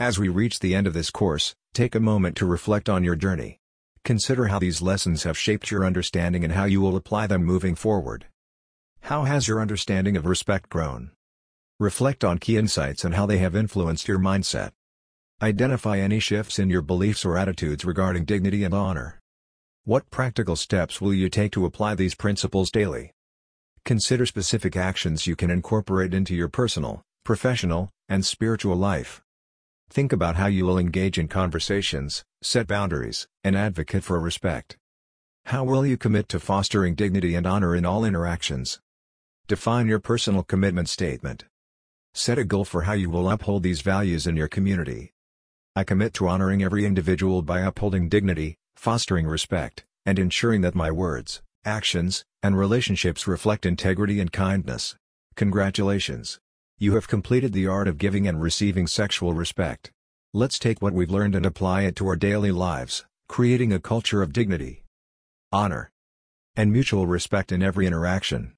As we reach the end of this course, take a moment to reflect on your journey. Consider how these lessons have shaped your understanding and how you will apply them moving forward. How has your understanding of respect grown? Reflect on key insights and how they have influenced your mindset. Identify any shifts in your beliefs or attitudes regarding dignity and honor. What practical steps will you take to apply these principles daily? Consider specific actions you can incorporate into your personal, professional, and spiritual life. Think about how you will engage in conversations, set boundaries, and advocate for respect. How will you commit to fostering dignity and honor in all interactions? Define your personal commitment statement. Set a goal for how you will uphold these values in your community. I commit to honoring every individual by upholding dignity, fostering respect, and ensuring that my words, actions, and relationships reflect integrity and kindness. Congratulations! You have completed the art of giving and receiving sexual respect. Let's take what we've learned and apply it to our daily lives, creating a culture of dignity, honor, and mutual respect in every interaction.